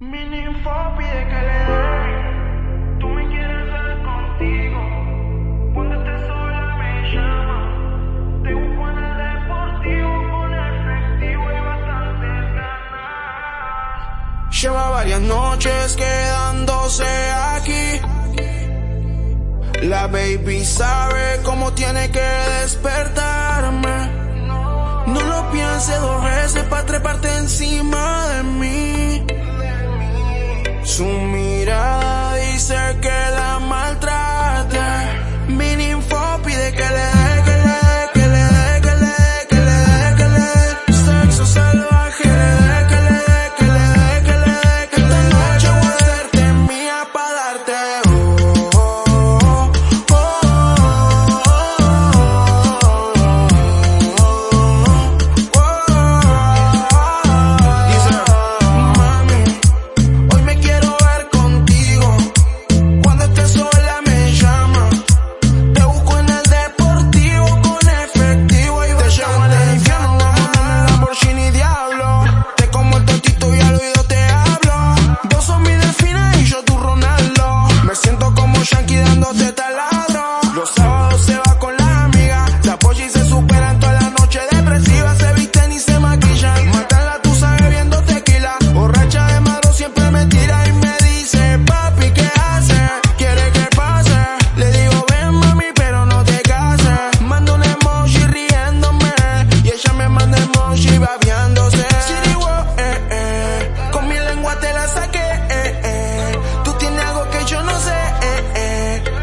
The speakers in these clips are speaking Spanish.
Mi ninfo pide que le dé. Tú me quieres ver contigo. Cuando estés sola me llama. Te busco en deportivo con efectivo y bastantes ganas. Lleva varias noches quedándose aquí. La baby sabe cómo tiene que despertarme. No lo piense dos veces para treparte encima de mí.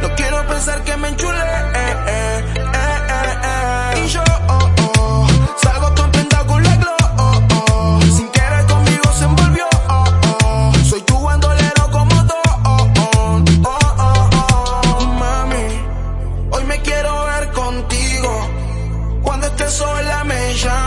No quiero pensar que me enchule Eh, eh, eh, eh, eh. y yo, oh, oh, salgo con prenda con la glow. Oh, oh, sin querer conmigo se envolvió. Oh, oh, soy tu bandolero como do. Oh, oh, oh, oh, oh, Mami, hoy me quiero ver contigo. Cuando estés sola me llama.